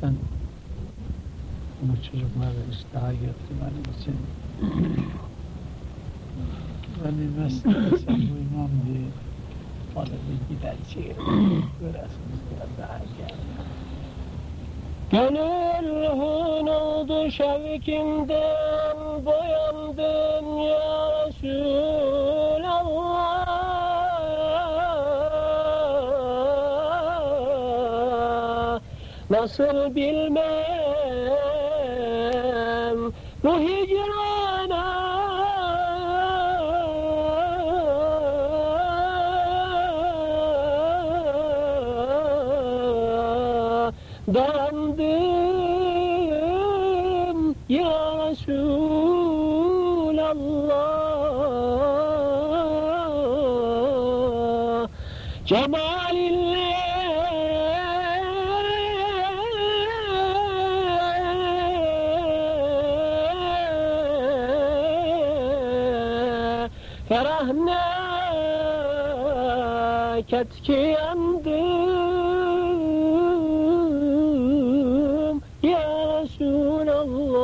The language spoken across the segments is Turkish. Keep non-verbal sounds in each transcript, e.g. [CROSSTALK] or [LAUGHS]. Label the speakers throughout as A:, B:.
A: sen bu çocukları ıslaha getirmen için beni mesleğe sen duymam diye bana bir gider şiir göresiniz daha gel.
B: Gönül hunudu şevkinden boyandım ya Resulallah Nasıl bilmem Cemalinle Ferahne ketki yandım Ya Resulallah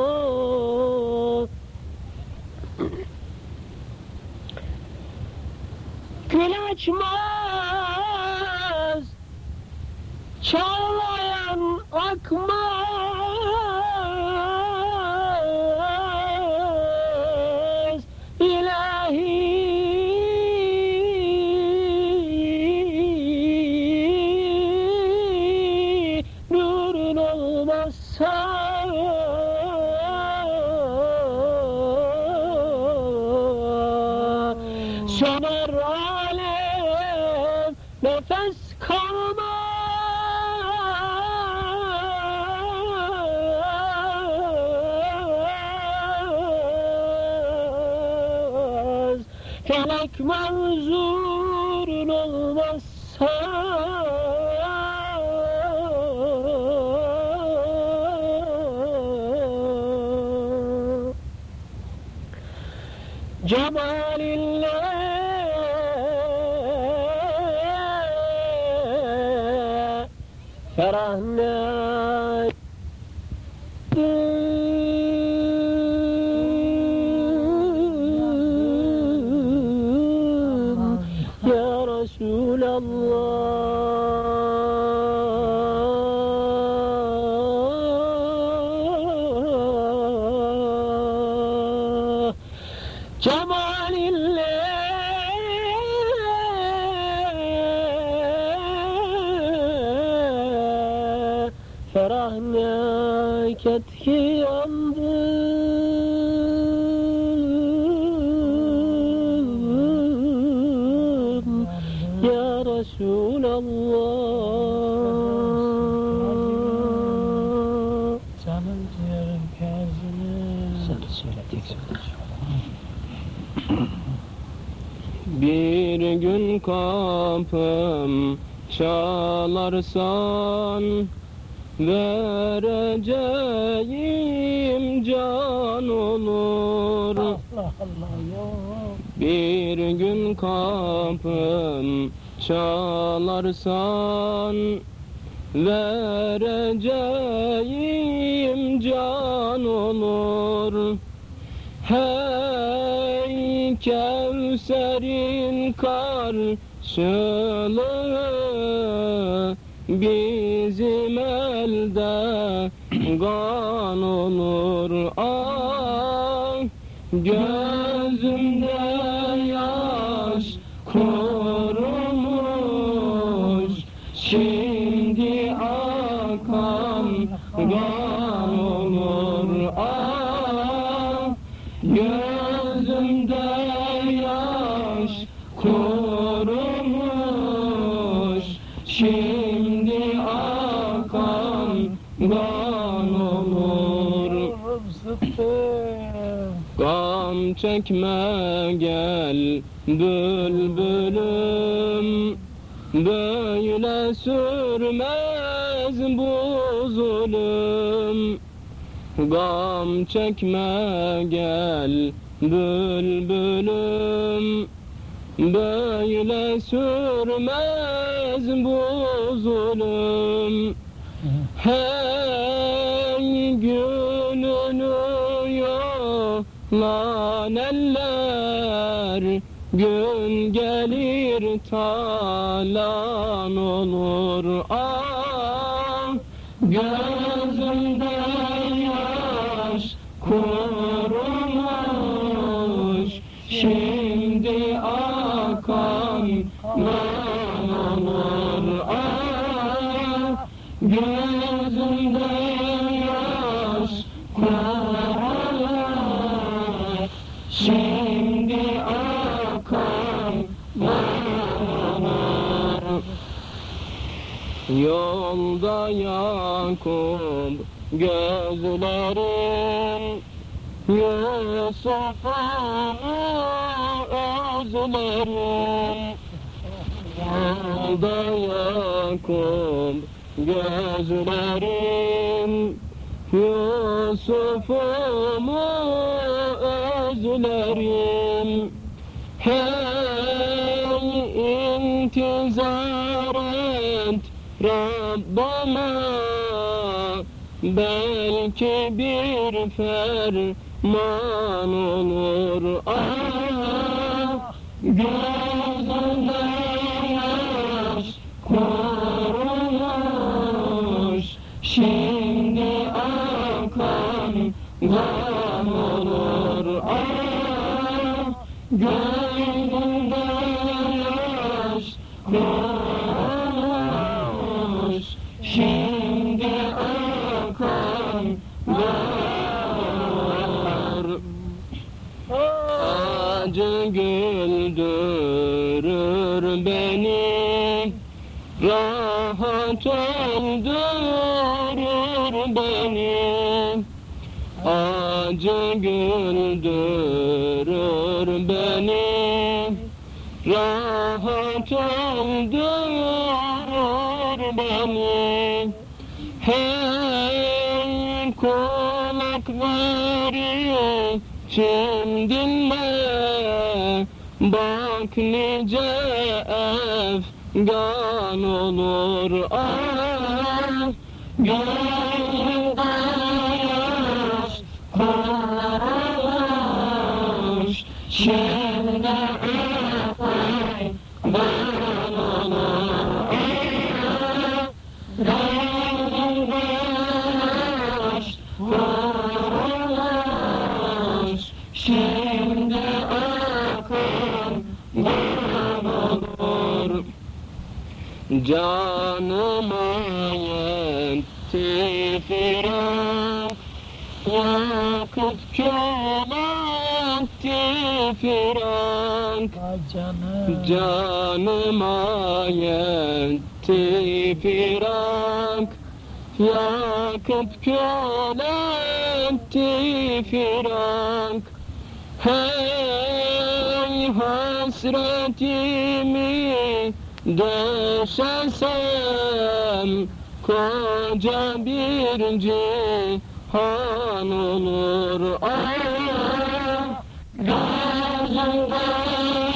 B: Gül açmaz. Çağlayan akmaz kalmaz Felek manzurun Ferahne ketki yandım Ya Resulallah.
A: Canım ciğerim Kazım'ım.
B: Sen söyle tek Bir gün kapım çalarsan Vereceğim can olur.
A: Allah Allah ya.
B: Bir gün kapım çalarsan Vereceğim can olur. Hey Kevser'in karşılığı Bizim elde kan olur Ah gözümde çekme gel bülbülüm. Böyle sürmez bu zulüm. Gam çekme gel bülbülüm. Böyle sürmez bu zulüm.
C: Hey yolan eller Gün gelir talan olur. Ah Gözümde Yolda Yakup gözlerim Yusuf'u özlerim. Yolda Yakup gözlerim Yusuf'umu özlerim. Hey intizar Rabbama Belki bir ferman olur. Ah Gözümde yaş kurumuş Şimdi akan kan olur Ah Gözümde yaş kurumuş Şimdi akan var Acı güldürür beni. Rahat öldürür beni. Acı güldürür beni. Rahat öldürür beni. Hey kulakları kim dinle Bak nice efgan olur ah Gözümde yaş kurumuş Şimdi efgan olur ah Gözümde yaş kurumuş Şimdi akan kan olur Canıma yetti kül etti firak
A: Vay canım.
C: Canıma yetti firak Yakıp kül etti firak Hey hasretimi döşesem Koca bir cihan olur. Ah Gözümde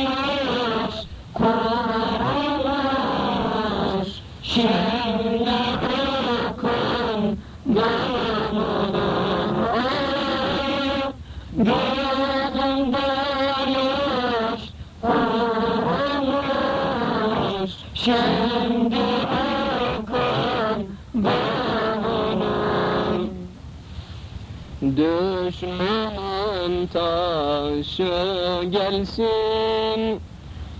C: yaş kurumuş Şimdi akan kan olur ah Gözümde yaş kurumuş Şimdi akan kan olur Düşmanın taşı gelsin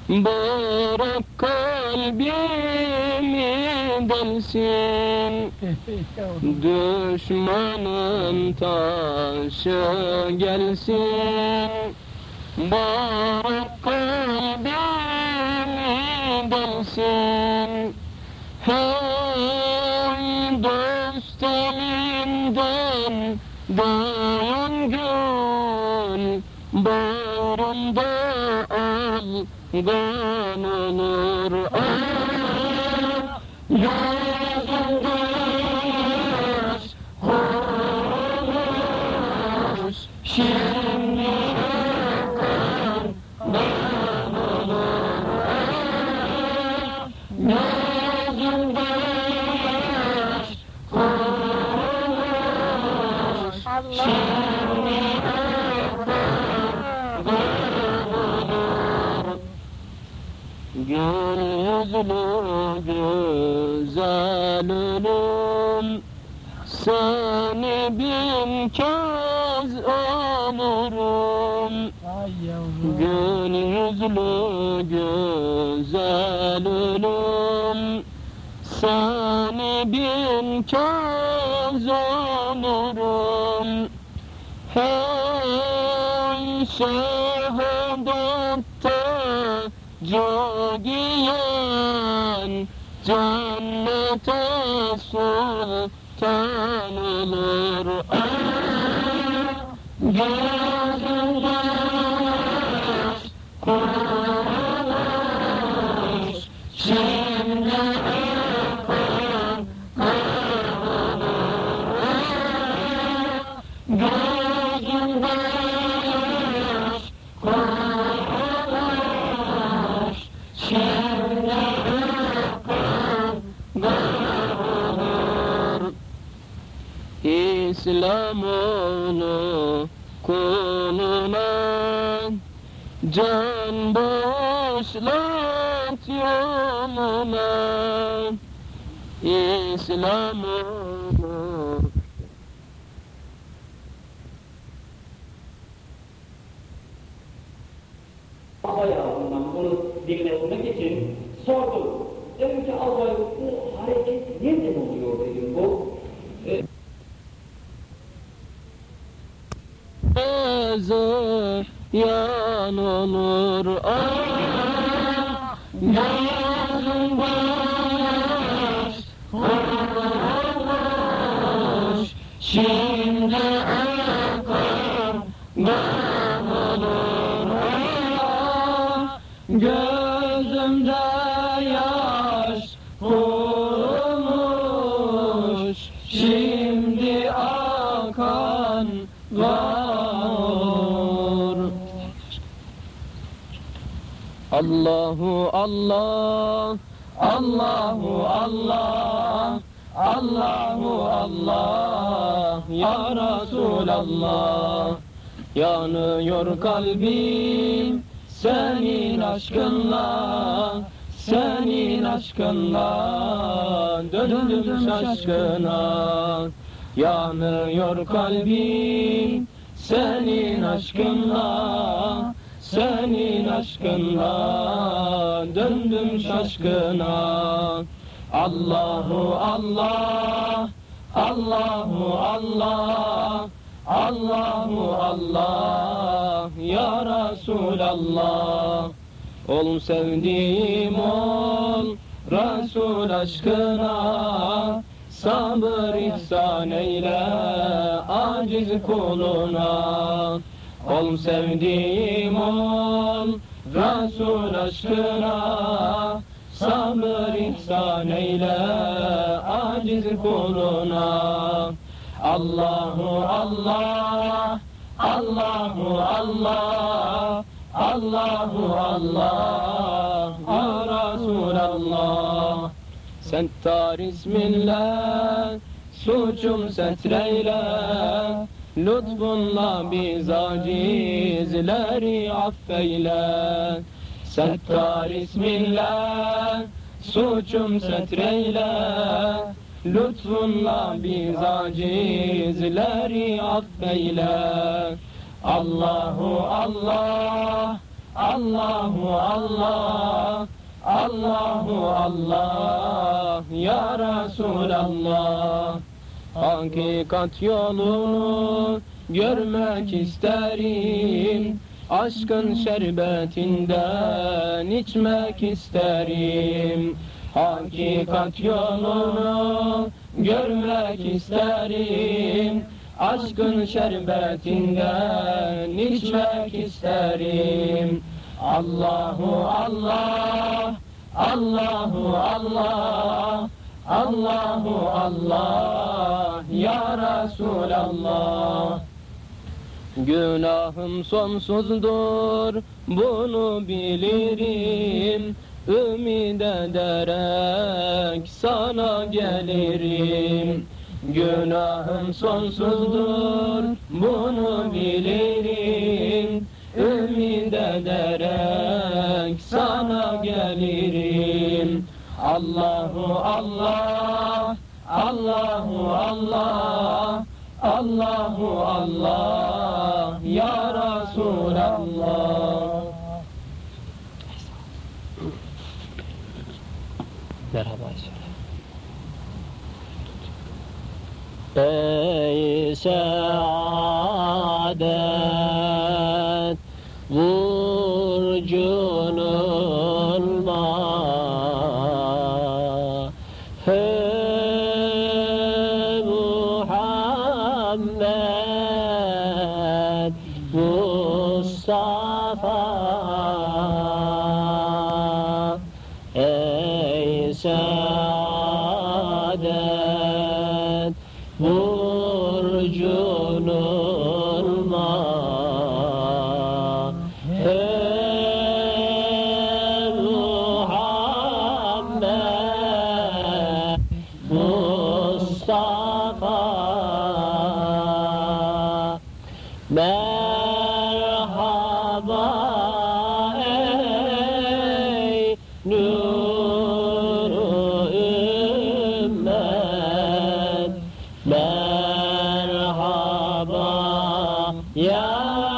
C: Bırak kalbimi delsin. [LAUGHS] Düşmanın taşı gelsin Bırak kalbimi delsin dayan gül Bağrımda algan olur ah Cennete sultan olur Gözümde yaş kurumuş Şimdi akar Gözümde yaş kurumuş Şimdi akar İslam'ını kuluna Can boşlat yoluna İslam'ını
D: Ayağından bunu dinlemek için sordum. Dedim ki albay bu hareket nereden oluyor dedim bu. E,
C: Gözü yan olur ah Gözüm baş olmuş Şimdi akar gam olur ah Gözümde yaş kurumuş Şimdi akan var Allahu Allah Allahu Allah Allahu Allah Ya Resulallah Yanıyor kalbim senin aşkınla senin aşkınla. Döndüm şaşkına. Yanıyor kalbim senin aşkınla senin aşkınla döndüm şaşkına. Allahu Allah Allahu Allah Allahu Allah Ya Resulallah Ol sevdiğim ol Resul aşkına. Sabır ihsan eyle aciz kuluna Ol sevdiğim ol Resul aşkına Sabır ihsan eyle aciz kuluna. Allahu Allah Allahu Allah Allahu Allah Ya Resulallah Settar isminle suçum setreyle Lütfunla biz acizleri affeyle. Settar isminle suçum setreyle. Lütfunla biz acizleri affeyle. Allahu Allah Allahu Allah Allahu Allah Ya Resulallah Hakikat yolunu görmek isterim? Aşkın şerbetinden içmek isterim. Hakikat yolunu görmek isterim? Aşkın şerbetinden içmek isterim. Allahu Allah Allahu Allah Allahu Allah Ya Resulallah Günahım sonsuzdur bunu bilirim. Ümid ederek sana gelirim. Günahım sonsuzdur bunu bilirim.
B: Ümid ederek sana gelirim. Allahu Allah Allahu Allah Allahu Allah Ya Resulallah Merhaba söyle. Ey saadet
E: burcu Yeah.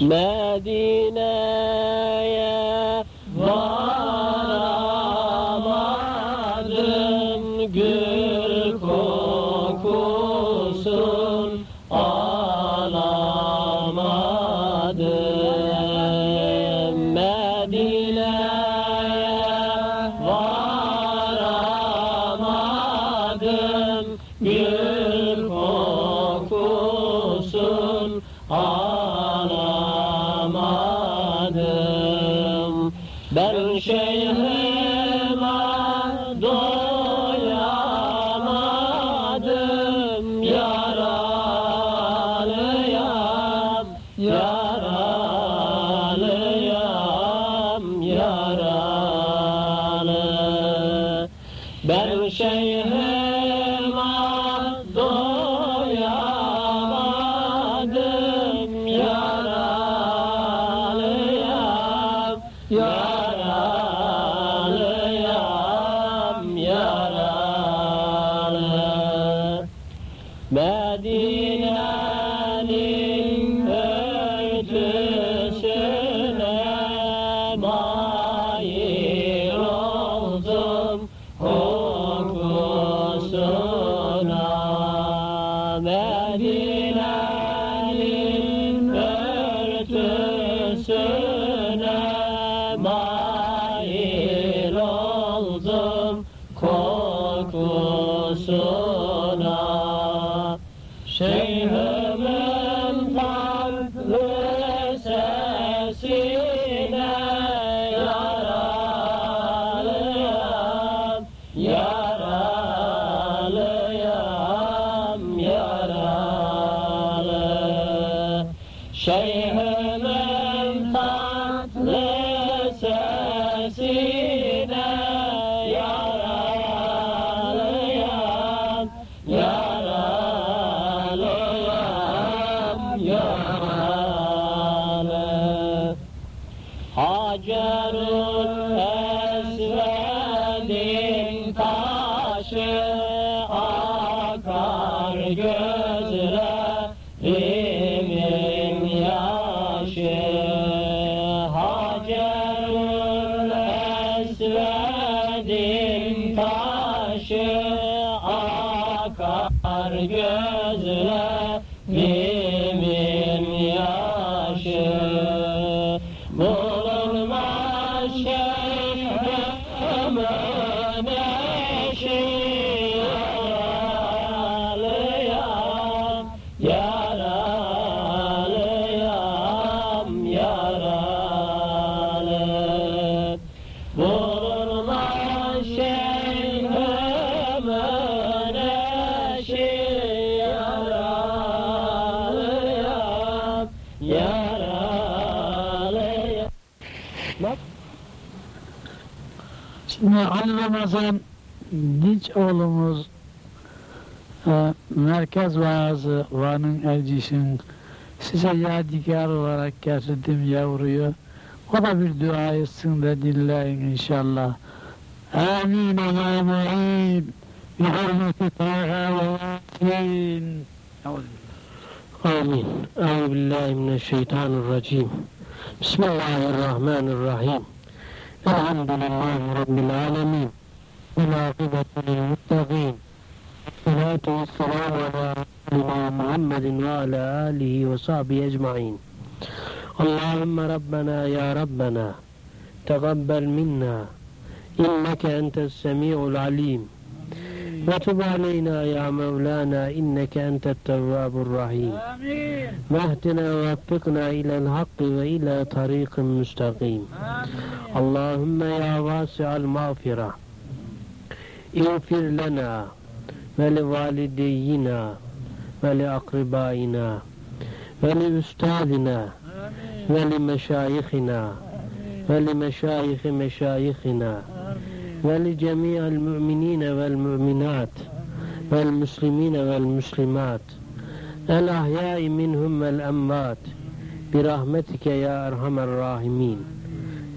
A: مدينة يا bazen genç oğlumuz e, merkez vaazı Van'ın elçisinin size yadigar olarak getirdim yavruyu. O da bir dua etsin de dinleyin inşallah. Amin ya mu'in bi hurmeti taha ve yasin.
E: Amin. Euzubillahimineşşeytanirracim. Bismillahirrahmanirrahim. Elhamdülillahi Rabbil alemin. والعاقبة للمتقين والصلاة والسلام على رسولنا محمد وعلى آله وصحبه أجمعين. اللهم ربنا يا ربنا تقبل منا. إنك أنت السميع العليم. وتب علينا يا مولانا إنك أنت التواب الرحيم.
A: Amin.
E: واهدنا ووفقنا إلى الحق وإلى طريق مستقيم.
A: Amin.
E: اللهم يا واسع المغفرة. اغفر لنا ولوالدينا ولأقربائنا ولأستاذنا. ولمشايخنا ولمشايخ مشايخنا. ولجميع المؤمنين والمؤمنات والمسلمين والمسلمات الأحياء منهم والأموات برحمتك يا أرحم الراحمين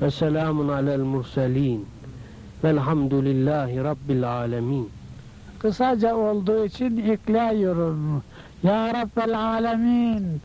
E: وسلام على المرسلين Velhamdülillahi Rabbil Alemin.
A: Kısaca olduğu için ekliyorum. Ya Rabbel Alemin.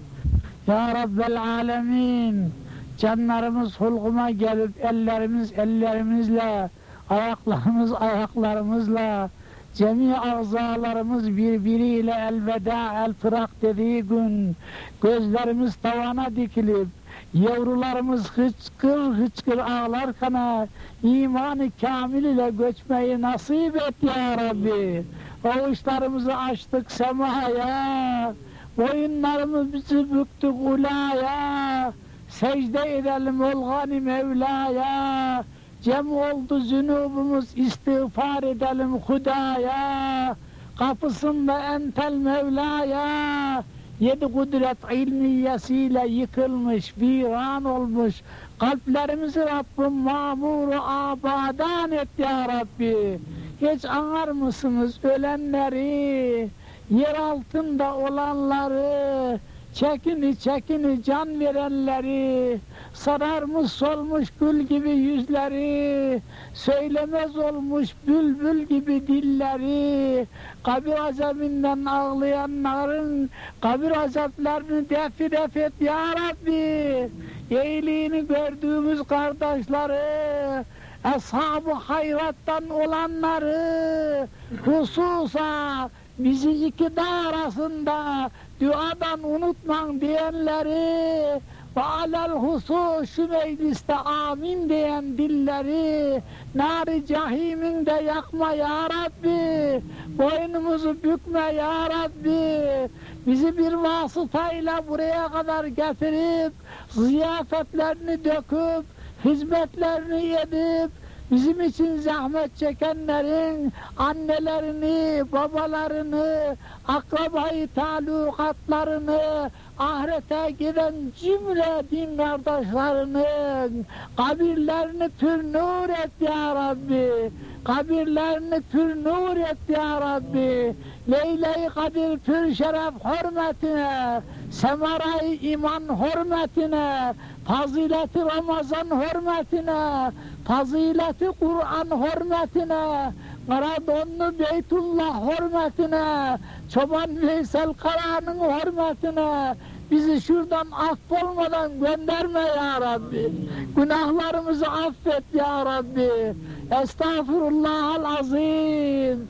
A: Ya Rabbel Alemin. Canlarımız hulguma gelip ellerimiz ellerimizle, ayaklarımız ayaklarımızla, cemi ağzalarımız birbiriyle elveda elfırak dediği gün gözlerimiz tavana dikilip yavrularımız hıçkır hıçkır ağlarken imanı kamil ile göçmeyi nasip et ya Rabbi. Avuçlarımızı açtık semaya, boyunlarımızı büktük ulaya, secde edelim olgani Mevla'ya, cem oldu zünubumuz istiğfar edelim Hudaya, kapısında entel Mevla'ya, yedi kudret ilmiyesiyle yıkılmış, viran olmuş, kalplerimizi Rabbim mamuru abadan et ya Rabbi. Hiç anar mısınız ölenleri, yer altında olanları, çekini çekini can verenleri, sararmış solmuş gül gibi yüzleri, söylemez olmuş bülbül gibi dilleri, kabir azabinden ağlayanların kabir azaplarını defi def et ya Rabbi. İyiliğini gördüğümüz kardeşleri, ashab-ı hayrattan olanları, hususa bizi iki dağ arasında duadan unutman diyenleri ve alel husus şu mecliste amin diyen dilleri nari cahimin de yakma ya Rabbi boynumuzu bükme ya Rabbi bizi bir vasıtayla buraya kadar getirip ziyafetlerini döküp hizmetlerini edip bizim için zahmet çekenlerin annelerini, babalarını, akrabayı talukatlarını, ahirete giden cümle din kardeşlerinin kabirlerini pür nur et ya Rabbi. Kabirlerini pür nur et ya Rabbi. Leyle-i Kadir pür şeref hürmetine, semaray iman hürmetine, fazileti Ramazan hürmetine, fazileti Kur'an hürmetine, Karadonlu Beytullah hürmetine, Çoban Veysel Kara'nın hürmetine, bizi şuradan affolmadan gönderme ya Rabbi. Günahlarımızı affet ya Rabbi. Estağfirullahal azim.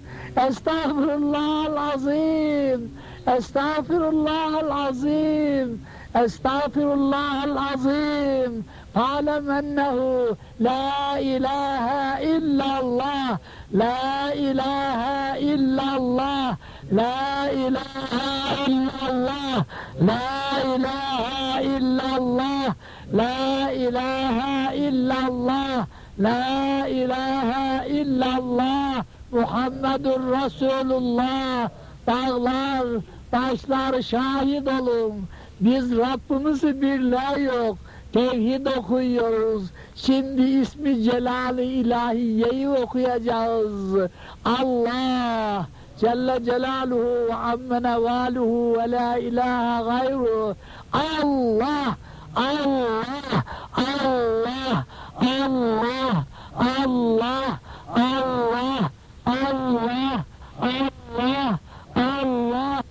A: Estağfirullahal azim. Estağfirullah azim. Estağfirullah azim. Alem ennehu la ilahe illallah. La ilahe illallah. La ilahe illallah. La ilahe illallah. La ilahe illallah. La ilahe illallah. Muhammedur Resulullah dağlar, taşlar şahit olun. Biz Rabbimizi birler yok, tevhid okuyoruz. Şimdi ismi Celali İlahiye'yi okuyacağız. Allah Celle Celaluhu ve ammene valuhu ve la ilahe gayru. Allah, Allah, Allah, Allah, Allah, Allah, Allah, Allah, Allah. Allah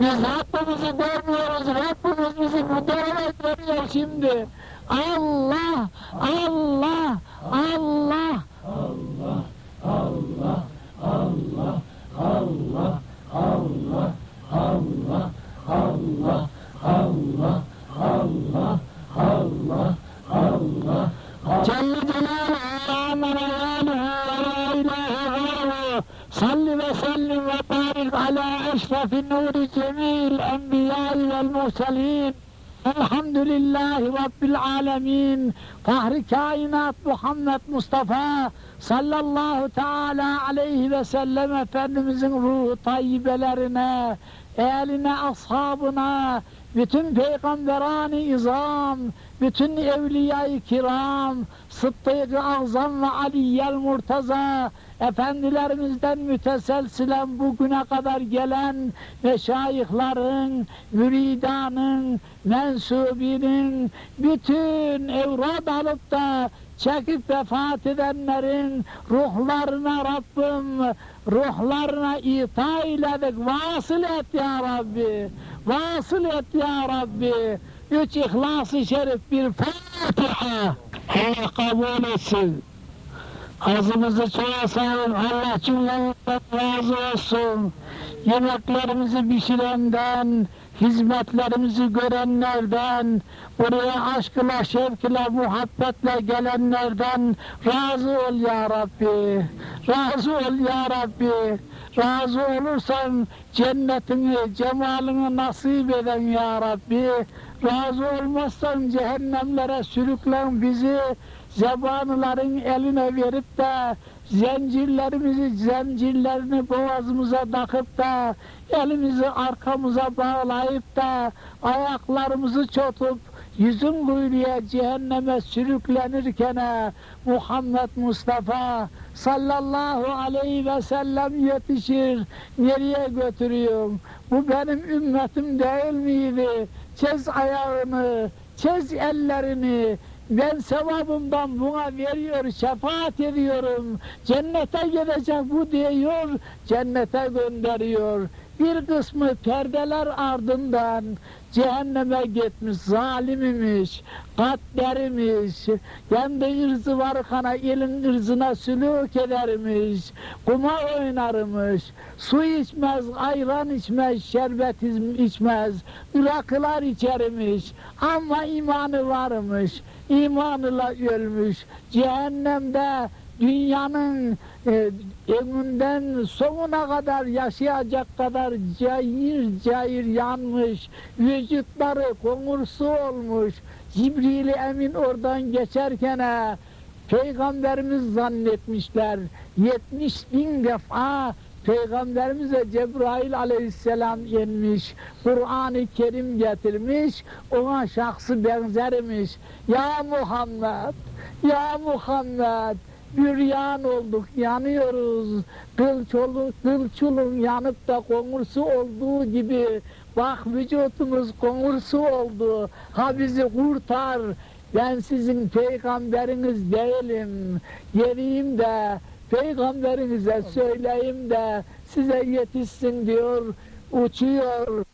A: Biz Rabbimizi görmüyoruz. Rabbimiz bizi müdahale görüyor şimdi. Allah, Allah, Allah. Celle Celaluhu ve amene ve la ilahe gayruhu. Salli ve sellim ve barik ala eşrefi nuri cemil enbiyai vel murselin. Elhamdülillahi Rabbil alemin. Fahri kainat Muhammed Mustafa sallallahu teala aleyhi ve sellem Efendimizin ruhu tayyibelerine, eline, ashabına, bütün peygamberani izam, bütün evliya-i kiram, Sıddık-ı Azam ve Aliyyel Murtaza, efendilerimizden müteselsilen bugüne kadar gelen meşayihlerin, müridanın, mensubinin, bütün evrad alıp da çekip vefat edenlerin ruhlarına Rabbim, ruhlarına ita eyledik, vasıl et ya Rabbi, vasıl et ya Rabbi. Üç İhlas-ı Şerif bir Fatiha. Allah kabul etsin. Ağzımızı çoğalsın, Allah cümlemizden razı olsun. Yemeklerimizi pişirenden, hizmetlerimizi görenlerden, buraya aşkla, şevkle, muhabbetle gelenlerden razı ol ya Rabbi. Razı ol ya Rabbi. Razı olursan cennetini, cemalini nasip eden ya Rabbi. Razı olmazsan cehennemlere sürüklen bizi, zebanıların eline verip de zincirlerimizi, zincirlerini boğazımıza takıp da elimizi arkamıza bağlayıp da ayaklarımızı çotup yüzün kuyruya cehenneme sürüklenirken Muhammed Mustafa sallallahu aleyhi ve sellem yetişir. Nereye götürüyorum? Bu benim ümmetim değil miydi? Çez ayağını, çez ellerini, ben sevabımdan buna veriyor, şefaat ediyorum. Cennete gidecek bu diyor, cennete gönderiyor. Bir kısmı perdeler ardından cehenneme gitmiş, zalim imiş, katlermiş, kendi ırzı var kana elin ırzına sülük edermiş, kuma oynarmış, su içmez, ayran içmez, şerbet içmez, ırakılar içermiş. Ama imanı varmış, imanıyla ölmüş, cehennemde dünyanın e, önünden sonuna kadar yaşayacak kadar cayır cayır yanmış, vücutları konursu olmuş, Cibril Emin oradan geçerken ha, Peygamberimiz zannetmişler. 70 bin defa Peygamberimize Cebrail aleyhisselam gelmiş, Kur'an-ı Kerim getirmiş, ona şahsı benzermiş. Ya Muhammed, ya Muhammed, büryan olduk, yanıyoruz. Kılçolu, kılçulun yanıp da konursu olduğu gibi, bak vücudumuz konursu oldu, ha bizi kurtar, ben sizin peygamberiniz değilim, geleyim de peygamberinize söyleyeyim de size yetişsin diyor, uçuyor.